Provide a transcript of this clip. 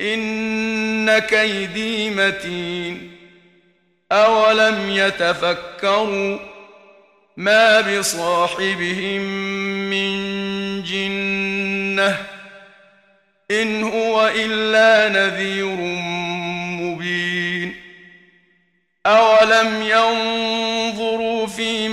إن كيدي متين أولم يتفكروا ما بصاحبهم من جنة إن هو إلا نذير مبين أولم ينظروا